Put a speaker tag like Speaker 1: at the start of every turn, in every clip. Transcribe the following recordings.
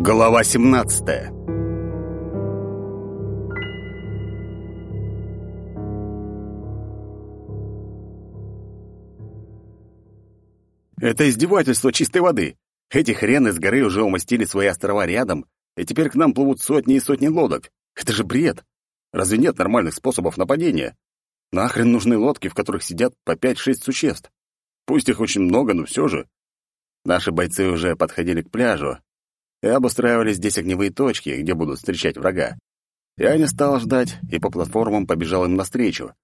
Speaker 1: Глава 17 Это издевательство чистой воды. Эти хрены с горы уже умостили свои острова рядом, и теперь к нам плывут сотни и сотни лодок. Это же бред. Разве нет нормальных способов нападения? Нахрен нужны лодки, в которых сидят по пять-шесть существ? Пусть их очень много, но все же. Наши бойцы уже подходили к пляжу, и обустраивали здесь огневые точки, где будут встречать врага. Я не стал ждать и по платформам побежал им навстречу.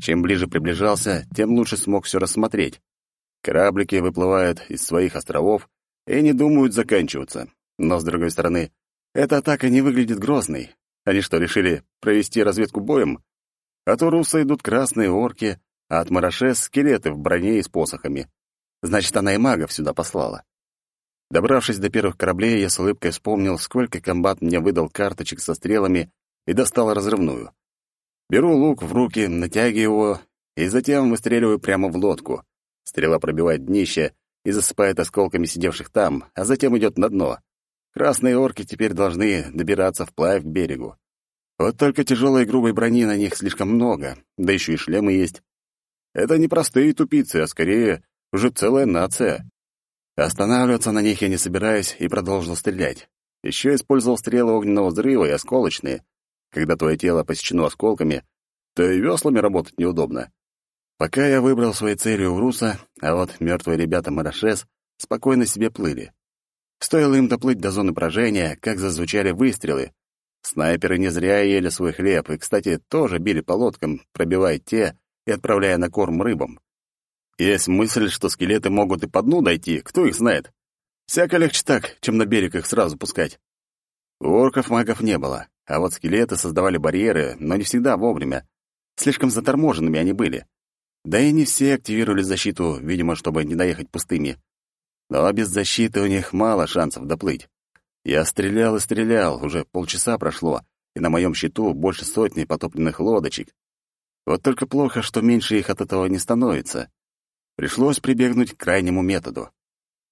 Speaker 1: Чем ближе приближался, тем лучше смог все рассмотреть. Кораблики выплывают из своих островов и не думают заканчиваться. Но, с другой стороны, эта атака не выглядит грозной. Они что, решили провести разведку боем? От Уруса идут красные орки, а от Марашес — скелеты в броне и с посохами. Значит, она и магов сюда послала. Добравшись до первых кораблей, я с улыбкой вспомнил, сколько комбат мне выдал карточек со стрелами и достал разрывную. Беру лук в руки, натягиваю его и затем выстреливаю прямо в лодку. Стрела пробивает днище и засыпает осколками сидевших там, а затем идет на дно. Красные орки теперь должны добираться вплавь к берегу. Вот только тяжелой и грубой брони на них слишком много, да еще и шлемы есть. Это не простые тупицы, а скорее уже целая нация. Останавливаться на них я не собираюсь и продолжил стрелять. Еще использовал стрелы огненного взрыва и осколочные. Когда твое тело посечено осколками, то и веслами работать неудобно. Пока я выбрал своей целью Уруса, а вот мертвые ребята Марашес спокойно себе плыли. Стоило им доплыть до зоны поражения, как зазвучали выстрелы. Снайперы не зря ели свой хлеб, и, кстати, тоже били по лодкам, пробивая те и отправляя на корм рыбам. Есть мысль, что скелеты могут и по дну дойти, кто их знает. Всяко легче так, чем на берег их сразу пускать. У орков магов не было, а вот скелеты создавали барьеры, но не всегда вовремя. Слишком заторможенными они были. Да и не все активировали защиту, видимо, чтобы не доехать пустыми. Но без защиты у них мало шансов доплыть. Я стрелял и стрелял, уже полчаса прошло, и на моем счету больше сотни потопленных лодочек. Вот только плохо, что меньше их от этого не становится. Пришлось прибегнуть к крайнему методу.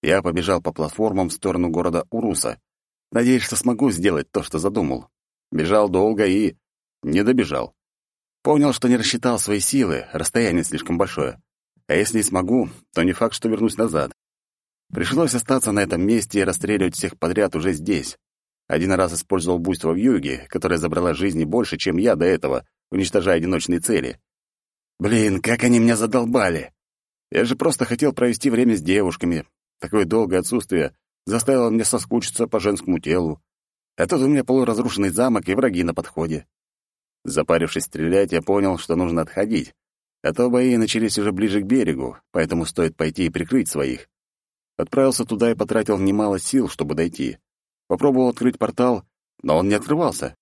Speaker 1: Я побежал по платформам в сторону города Уруса, надеясь, что смогу сделать то, что задумал. Бежал долго и... не добежал. Понял, что не рассчитал свои силы, расстояние слишком большое. А если и смогу, то не факт, что вернусь назад. Пришлось остаться на этом месте и расстреливать всех подряд уже здесь. Один раз использовал буйство в юге, которое забрало жизни больше, чем я до этого, уничтожая одиночные цели. Блин, как они меня задолбали! Я же просто хотел провести время с девушками. Такое долгое отсутствие заставило меня соскучиться по женскому телу. А тут у меня полуразрушенный замок и враги на подходе. Запарившись стрелять, я понял, что нужно отходить. А то бои начались уже ближе к берегу, поэтому стоит пойти и прикрыть своих. Отправился туда и потратил немало сил, чтобы дойти. Попробовал открыть портал, но он не открывался.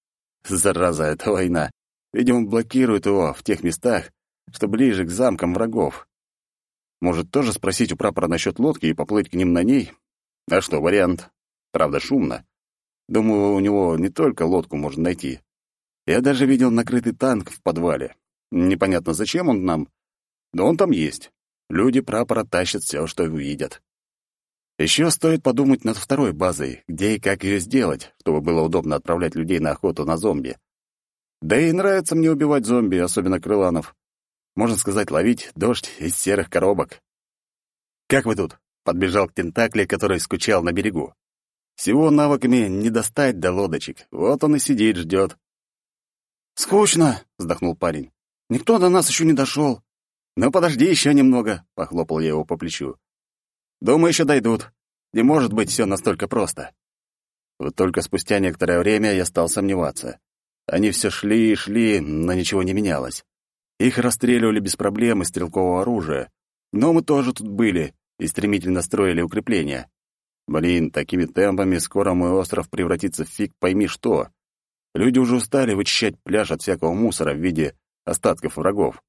Speaker 1: Зараза, это война. Видимо, блокирует его в тех местах, что ближе к замкам врагов. Может, тоже спросить у прапора насчет лодки и поплыть к ним на ней? А что, вариант. Правда, шумно. Думаю, у него не только лодку можно найти. Я даже видел накрытый танк в подвале. Непонятно, зачем он нам, но он там есть. Люди прапора тащат все, что увидят. Еще стоит подумать над второй базой, где и как ее сделать, чтобы было удобно отправлять людей на охоту на зомби. Да и нравится мне убивать зомби, особенно крыланов. Можно сказать, ловить дождь из серых коробок. «Как вы тут?» — подбежал к тентакле, который скучал на берегу. «Всего навыками не достать до лодочек. Вот он и сидит, ждет».
Speaker 2: «Скучно», — вздохнул парень. «Никто до нас еще не дошел».
Speaker 1: «Ну, подожди еще немного», — похлопал я его по плечу. «Думаю, еще дойдут. Не может быть все настолько просто». Вот только спустя некоторое время я стал сомневаться. Они все шли и шли, но ничего не менялось. Их расстреливали без проблем из стрелкового оружия. Но мы тоже тут были и стремительно строили укрепления. Блин, такими темпами скоро мой остров превратится в фиг пойми что. Люди уже устали вычищать пляж от всякого мусора в виде остатков врагов.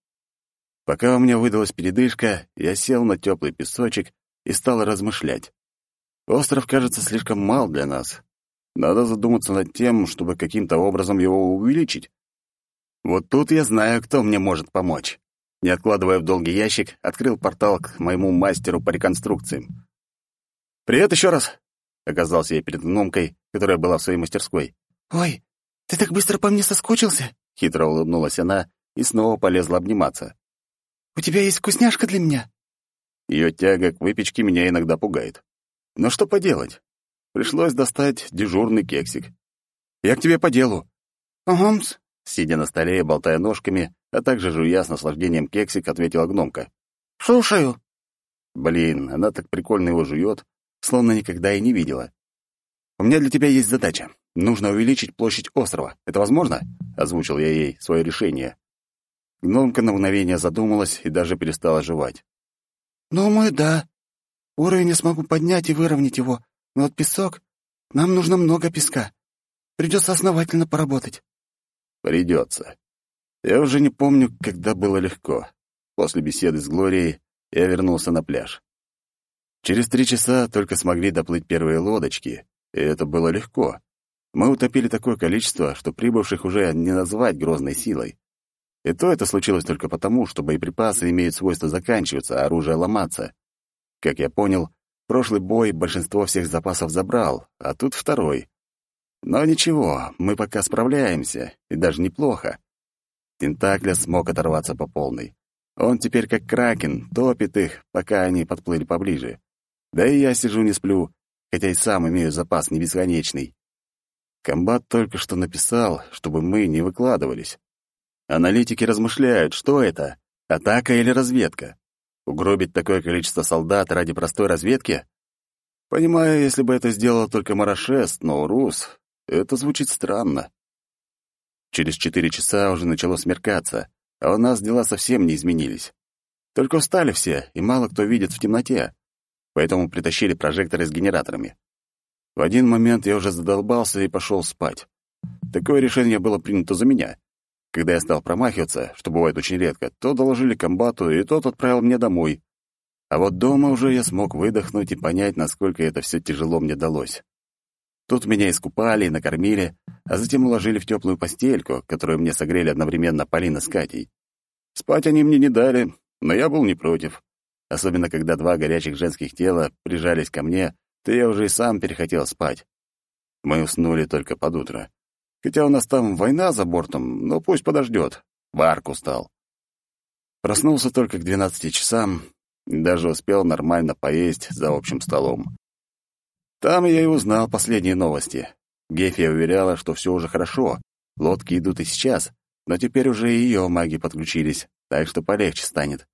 Speaker 1: Пока у меня выдалась передышка, я сел на теплый песочек и стал размышлять. Остров кажется слишком мал для нас. Надо задуматься над тем, чтобы каким-то образом его увеличить. Вот тут я знаю, кто мне может помочь. Не откладывая в долгий ящик, открыл портал к моему мастеру по реконструкциям. «Привет еще раз!» — оказался я перед гномкой, которая была в своей мастерской.
Speaker 2: «Ой, ты так быстро по мне соскучился?»
Speaker 1: — хитро улыбнулась она и снова полезла обниматься.
Speaker 2: «У тебя есть вкусняшка для меня?»
Speaker 1: Ее тяга к выпечке меня иногда пугает. Но что поделать? Пришлось достать дежурный кексик. «Я к тебе по делу».
Speaker 2: «Ага-мс»,
Speaker 1: сидя на столе и болтая ножками, а также жуя с наслаждением кексик, ответила гномка.
Speaker 2: «Слушаю».
Speaker 1: Блин, она так прикольно его жует, словно никогда и не видела. «У меня для тебя есть задача. Нужно увеличить площадь острова. Это возможно?» — озвучил я ей свое решение. Гномка на мгновение задумалась и даже перестала жевать.
Speaker 2: «Думаю, да. Уровень я смогу поднять и выровнять его, но вот песок... Нам нужно много песка. Придется основательно поработать».
Speaker 1: «Придется. Я уже не помню, когда было легко. После беседы с Глорией я вернулся на пляж. Через три часа только смогли доплыть первые лодочки, и это было легко. Мы утопили такое количество, что прибывших уже не назвать грозной силой. И то это случилось только потому, что боеприпасы имеют свойство заканчиваться, а оружие ломаться. Как я понял, прошлый бой большинство всех запасов забрал, а тут второй. Но ничего, мы пока справляемся, и даже неплохо. Тентакля смог оторваться по полной. Он теперь как кракен, топит их, пока они подплыли поближе. Да и я сижу не сплю, хотя и сам имею запас не бесконечный. Комбат только что написал, чтобы мы не выкладывались. Аналитики размышляют, что это — атака или разведка. Угробить такое количество солдат ради простой разведки? Понимаю, если бы это сделал только Марашест, но Урус — это звучит странно. Через четыре часа уже начало смеркаться, а у нас дела совсем не изменились. Только устали все, и мало кто видит в темноте, поэтому притащили прожекторы с генераторами. В один момент я уже задолбался и пошел спать. Такое решение было принято за меня. Когда я стал промахиваться, что бывает очень редко, то доложили комбату, и тот отправил меня домой. А вот дома уже я смог выдохнуть и понять, насколько это все тяжело мне далось. Тут меня искупали и накормили, а затем уложили в теплую постельку, которую мне согрели одновременно Полина с Катей. Спать они мне не дали, но я был не против. Особенно, когда два горячих женских тела прижались ко мне, то я уже и сам перехотел спать. Мы уснули только под утро. Хотя у нас там война за бортом, но пусть подождет. Варк устал. Проснулся только к двенадцати часам, даже успел нормально поесть за общим столом. Там я и узнал последние новости. Гефия уверяла, что все уже хорошо, лодки идут и сейчас, но теперь уже и ее маги подключились, так что полегче станет.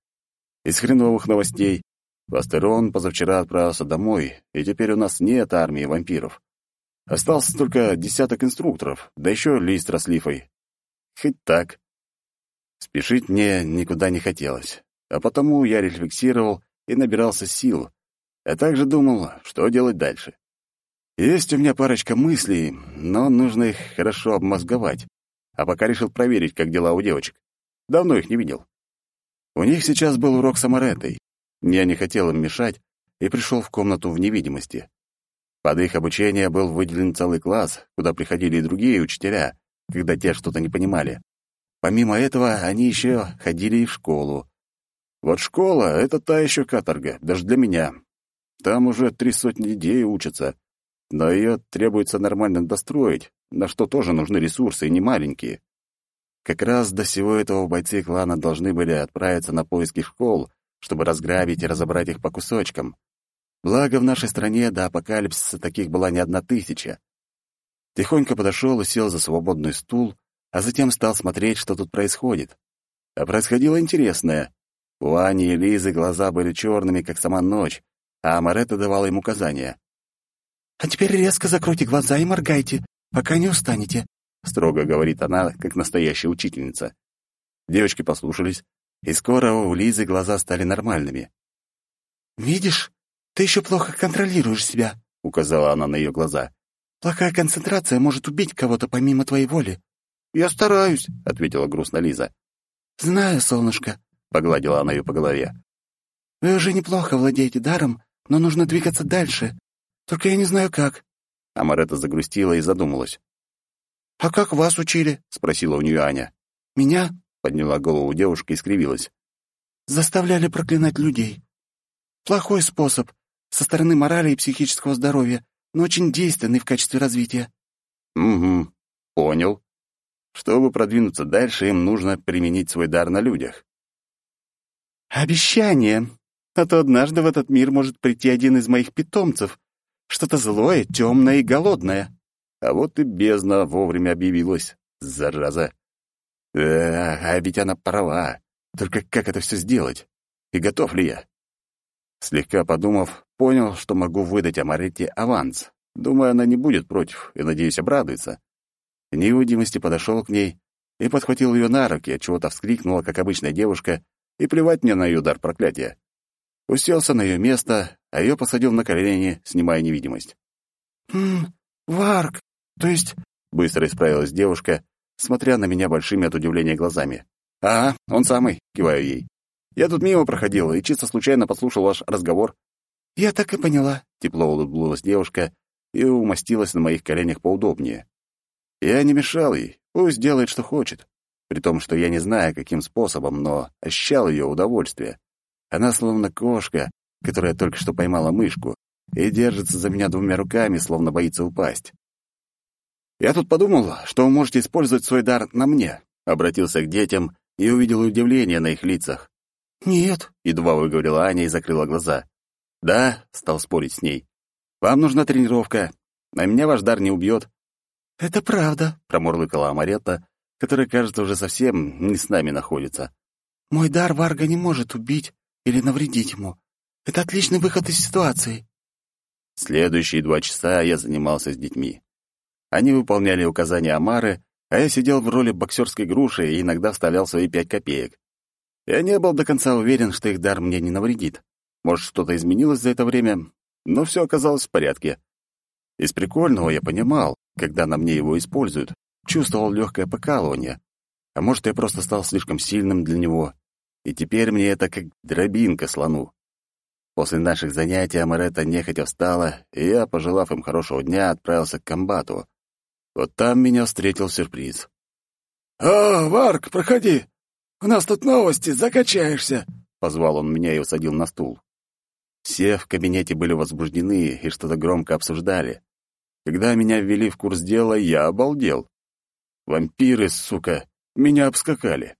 Speaker 1: Из хреновых новостей Вастерон позавчера отправился домой, и теперь у нас нет армии вампиров. Остался только десяток инструкторов, да еще Листра с. Хоть так. Спешить мне никуда не хотелось, а потому я рефлексировал и набирался сил, а также думал, что делать дальше. Есть у меня парочка мыслей, но нужно их хорошо обмозговать, а пока решил проверить, как дела у девочек. Давно их не видел. У них сейчас был урок с Амареттой. Я не хотел им мешать и пришел в комнату в невидимости. Под их обучение был выделен целый класс, куда приходили и другие учителя, когда те что-то не понимали. Помимо этого, они еще ходили и в школу. Вот школа — это та еще каторга, даже для меня. Там уже три сотни детей учатся, но ее требуется нормально достроить, на что тоже нужны ресурсы, и не маленькие. Как раз до всего этого бойцы клана должны были отправиться на поиски школ, чтобы разграбить и разобрать их по кусочкам. Благо, в нашей стране до апокалипсиса таких была не одна тысяча. Тихонько подошел и сел за свободный стул, а затем стал смотреть, что тут происходит. А происходило интересное. У Ани и Лизы глаза были черными, как сама ночь, а Амаретта давала им указания.
Speaker 2: «А теперь резко закройте глаза и моргайте, пока не устанете», —
Speaker 1: строго говорит она, как настоящая учительница. Девочки послушались, и скоро у Лизы глаза стали нормальными.
Speaker 2: «Видишь, «Ты еще плохо контролируешь себя», — указала она на ее глаза. «Плохая концентрация может убить кого-то помимо твоей воли».
Speaker 1: «Я стараюсь», — ответила грустно Лиза.
Speaker 2: «Знаю, солнышко», — погладила она ее по голове. «Вы уже неплохо владеете даром, но нужно двигаться дальше. Только я не знаю, как».
Speaker 1: Амарета загрустила и задумалась.
Speaker 2: «А как вас учили?» — спросила у нее Аня. «Меня?» — подняла голову девушка и скривилась. «Заставляли проклинать людей. Плохой способ, со стороны морали и психического здоровья, но очень действенный в качестве развития».
Speaker 1: «Угу, понял. Чтобы продвинуться дальше, им нужно применить свой дар на людях».
Speaker 2: «Обещание. А то однажды в этот мир может прийти один из моих питомцев. Что-то злое, темное и голодное».
Speaker 1: А вот и бездна вовремя объявилась. Зараза. Э, а ведь она права. Только как это все сделать? И готов ли я? Слегка подумав, понял, что могу выдать Амарете аванс. Думаю, она не будет против и, надеюсь, обрадуется. В невидимости подошел к ней и подхватил ее на руки, отчего-то вскрикнула, как обычная девушка, и плевать мне на ее удар проклятия. Уселся на ее место, а ее посадил на колени, снимая невидимость.
Speaker 2: «Хм, Варк, то есть...» — быстро исправилась девушка, смотря на меня большими от удивления глазами.
Speaker 1: «Ага, он самый», — киваю ей. Я тут мимо проходил и чисто случайно подслушал ваш разговор».
Speaker 2: «Я так и поняла», —
Speaker 1: тепло улыбнулась девушка и умостилась на моих коленях поудобнее. Я не мешал ей, пусть делает, что хочет. При том, что я не знаю, каким способом, но ощущал ее удовольствие. Она словно кошка, которая только что поймала мышку, и держится за меня двумя руками, словно боится упасть. «Я тут подумал, что вы можете использовать свой дар на мне», обратился к детям и увидел удивление на их лицах.
Speaker 2: «Нет», —
Speaker 1: едва выговорила Аня и закрыла глаза. «Да», — стал спорить с ней. «Вам нужна тренировка, а меня ваш дар не убьет».
Speaker 2: «Это правда», —
Speaker 1: промурлыкала Амаретта, которая, кажется, уже совсем не с нами находится.
Speaker 2: «Мой дар Варга не может убить или навредить ему. Это отличный выход из ситуации».
Speaker 1: Следующие два часа я занимался с детьми. Они выполняли указания Амары, а я сидел в роли боксерской груши и иногда вставлял свои пять копеек. Я не был до конца уверен, что их дар мне не навредит. Может, что-то изменилось за это время, но все оказалось в порядке. Из прикольного я понимал, когда на мне его используют, чувствовал легкое покалывание. А может, я просто стал слишком сильным для него, и теперь мне это как дробинка слону. После наших занятий Амарета нехотя встала, и я, пожелав им хорошего дня, отправился к комбату. Вот там меня встретил сюрприз.
Speaker 2: «О, Варк, проходи! У нас тут новости, закачаешься!»
Speaker 1: Позвал он меня и усадил на стул. Все в кабинете были возбуждены и что-то громко обсуждали. Когда меня ввели в курс дела, я обалдел. Вампиры, сука, меня обскакали.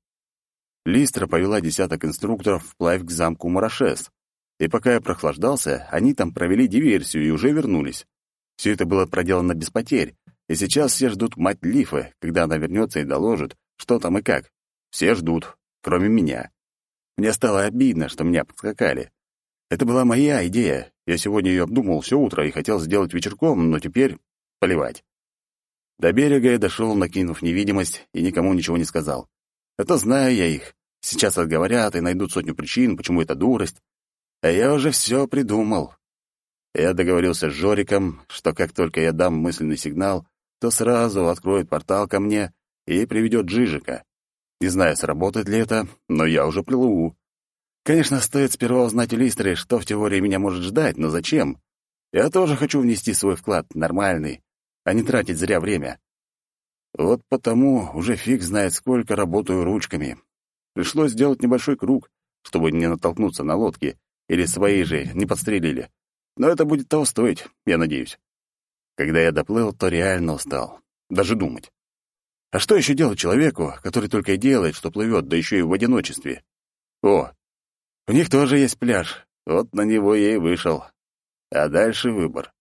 Speaker 1: Листра повела десяток инструкторов вплавь к замку Марашес. И пока я прохлаждался, они там провели диверсию и уже вернулись. Все это было проделано без потерь, и сейчас все ждут мать Лифы, когда она вернется и доложит, что там и как. Все ждут, кроме меня. Мне стало обидно, что меня подскакали. Это была моя идея. Я сегодня ее обдумал все утро и хотел сделать вечерком, но теперь поливать. До берега я дошел, накинув невидимость, и никому ничего не сказал. Это знаю я их. Сейчас отговорят и найдут сотню причин, почему это дурость. А я уже все придумал. Я договорился с Жориком, что как только я дам мысленный сигнал, то сразу откроет портал ко мне и приведет Жижика. Не знаю, сработает ли это, но я уже плыву. Конечно, стоит сперва узнать у Листры, что в теории меня может ждать, но зачем? Я тоже хочу внести свой вклад, нормальный, а не тратить зря время. Вот потому уже фиг знает, сколько работаю ручками. Пришлось сделать небольшой круг, чтобы не натолкнуться на лодки, или свои же не подстрелили. Но это будет того стоить, я надеюсь. Когда я доплыл, то реально устал. Даже думать. А что еще делать человеку, который только и делает, что плывет, да еще и в одиночестве? О, у них тоже есть пляж. Вот на него я и вышел. А дальше выбор.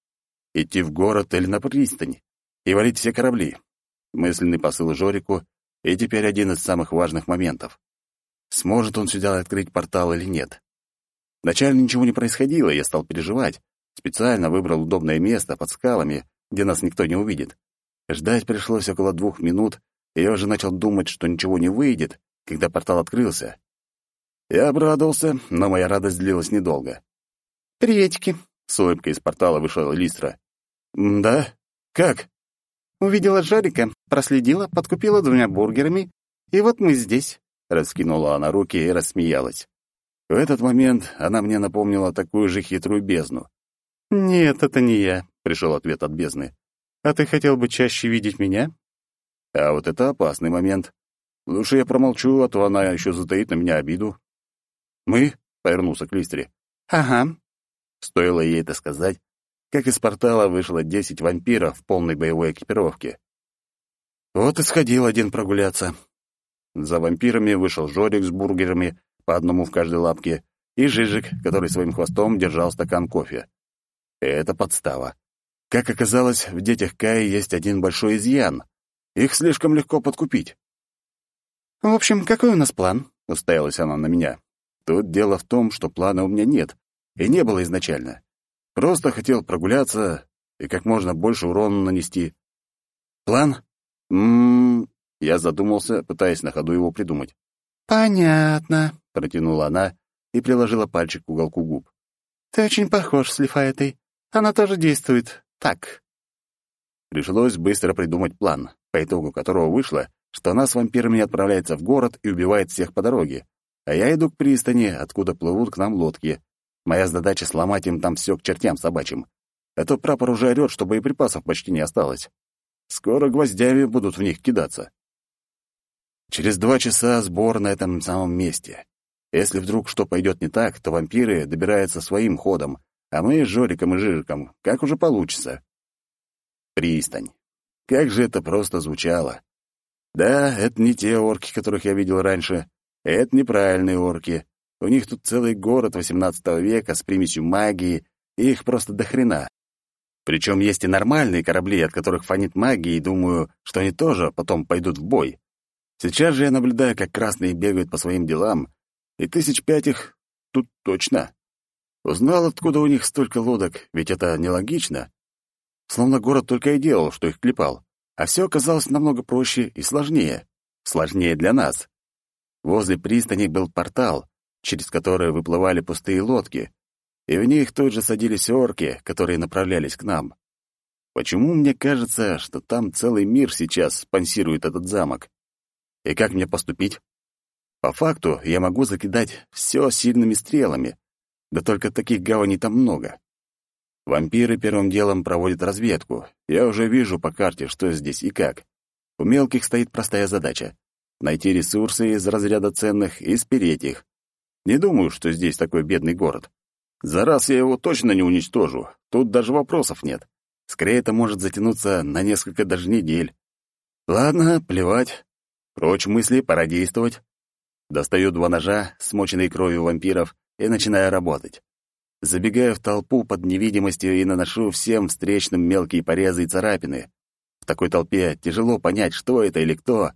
Speaker 1: Идти в город или на пристань. И валить все корабли. Мысленный посыл Жорику, и теперь один из самых важных моментов. Сможет он сюда открыть портал или нет? Вначале ничего не происходило, я стал переживать. Специально выбрал удобное место под скалами, где нас никто не увидит. Ждать пришлось около двух минут, и я уже начал думать, что ничего не выйдет, когда портал открылся. Я обрадовался, но моя радость длилась недолго.
Speaker 2: «Приветики!»
Speaker 1: — с улыбкой из портала вышла Листра. «Да? Как?»
Speaker 2: «Увидела Жарика, проследила, подкупила двумя бургерами, и вот мы здесь», — раскинула она руки и рассмеялась.
Speaker 1: В этот момент она мне напомнила такую же хитрую бездну.
Speaker 2: «Нет, это не я», — пришел ответ от бездны. А ты хотел бы чаще видеть меня?
Speaker 1: А вот это опасный момент. Лучше я промолчу, а то она еще затаит на меня обиду. Мы? Повернулся к Листре.
Speaker 2: Ага.
Speaker 1: Стоило ей это сказать, как из портала вышло десять вампиров в полной боевой экипировке. Вот и сходил один прогуляться. За вампирами вышел Жорик с бургерами, по одному в каждой лапке, и Жижик, который своим хвостом держал стакан кофе. Это подстава. Как оказалось, в детях Каи есть один большой изъян. Их слишком легко подкупить.
Speaker 2: «В общем, какой у нас план?»
Speaker 1: — уставилась она на меня. Тут дело в том, что плана у меня нет, и не было изначально. Просто хотел прогуляться и как можно больше урона нанести. План? Ммм... Я задумался, пытаясь на ходу его придумать.
Speaker 2: «Понятно», —
Speaker 1: протянула она и приложила пальчик к уголку губ.
Speaker 2: «Ты очень похож с Лифаэтой. Она тоже действует так».
Speaker 1: Пришлось быстро придумать план, по итогу которого вышло, что она с вампирами отправляется в город и убивает всех по дороге, а я иду к пристани, откуда плывут к нам лодки. Моя задача — сломать им там все к чертям собачьим. А то прапор уже орёт, что боеприпасов почти не осталось. Скоро гвоздями будут в них кидаться. Через два часа сбор на этом самом месте. Если вдруг что пойдет не так, то вампиры добираются своим ходом, а мы с Жориком и Жижиком, как уже получится. Пристань. Как же это просто звучало. Да, это не те орки, которых я видел раньше. Это неправильные орки. У них тут целый город XVIII века с примесью магии, и их просто до хрена. Причем есть и нормальные корабли, от которых фонит магия, и думаю, что они тоже потом пойдут в бой. Сейчас же я наблюдаю, как красные бегают по своим делам, и тысяч пять их тут точно. Узнал, откуда у них столько лодок, ведь это нелогично. Словно город только и делал, что их клепал. А все оказалось намного проще и сложнее. Сложнее для нас. Возле пристани был портал, через который выплывали пустые лодки, и в них тут же садились орки, которые направлялись к нам. Почему мне кажется, что там целый мир сейчас спонсирует этот замок? И как мне поступить? По факту я могу закидать все сильными стрелами, да только таких гаваней там много. Вампиры первым делом проводят разведку. Я уже вижу по карте, что здесь и как. У мелких стоит простая задача — найти ресурсы из разряда ценных и спереть их. Не думаю, что здесь такой бедный город. За раз я его точно не уничтожу. Тут даже вопросов нет. Скорее, это может затянуться на несколько даже недель. Ладно, плевать. Прочь мысли, пора действовать. Достаю два ножа, смоченные кровью вампиров, и начинаю работать. Забегаю в толпу под невидимостью и наношу всем встречным мелкие порезы и царапины. В такой толпе тяжело понять, что это или кто,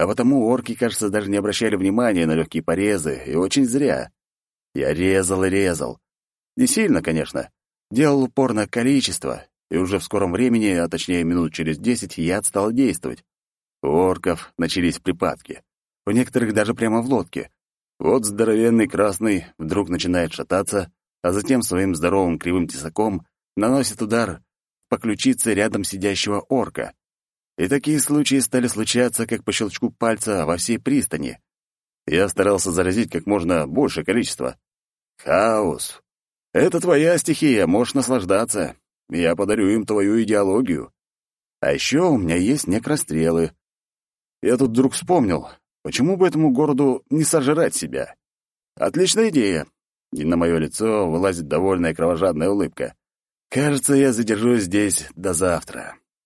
Speaker 1: а потому орки, кажется, даже не обращали внимания на легкие порезы, и очень зря. Я резал и резал. Не сильно, конечно. Делал упор на количество, и уже в скором времени, а точнее минут через десять, яд стал действовать. У орков начались припадки. У некоторых даже прямо в лодке. Вот здоровенный красный вдруг начинает шататься, а затем своим здоровым кривым тесаком наносит удар по ключице рядом сидящего орка. И такие случаи стали случаться, как по щелчку пальца во всей пристани. Я старался заразить как можно большее количество. Хаос. Это твоя стихия, можешь наслаждаться. Я подарю им твою идеологию. А еще у меня есть некрострелы. Я тут вдруг вспомнил, почему бы этому городу не сожрать себя? Отличная идея. И на мое лицо вылазит довольная кровожадная улыбка. Кажется, я задержусь здесь до завтра.